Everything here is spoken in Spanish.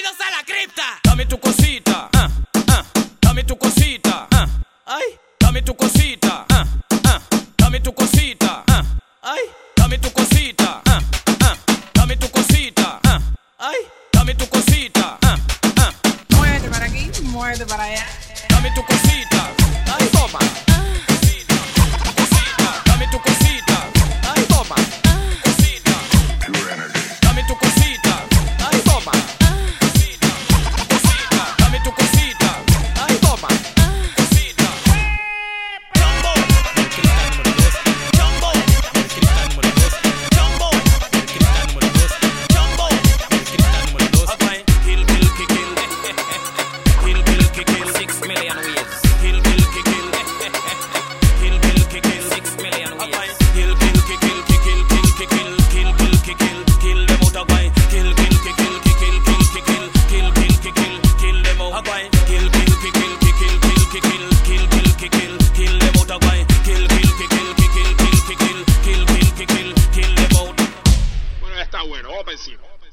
Bienvenidos a la cripta. Dame tu cosita, ah, ah. dame tu cosita, ay, dame tu cosita, dame tu cosita, ay, dame tu cosita, dame tu cosita, ay, dame tu cosita, ah, ah, muerde para aquí, muerde para allá, dame tu cosita. passivo.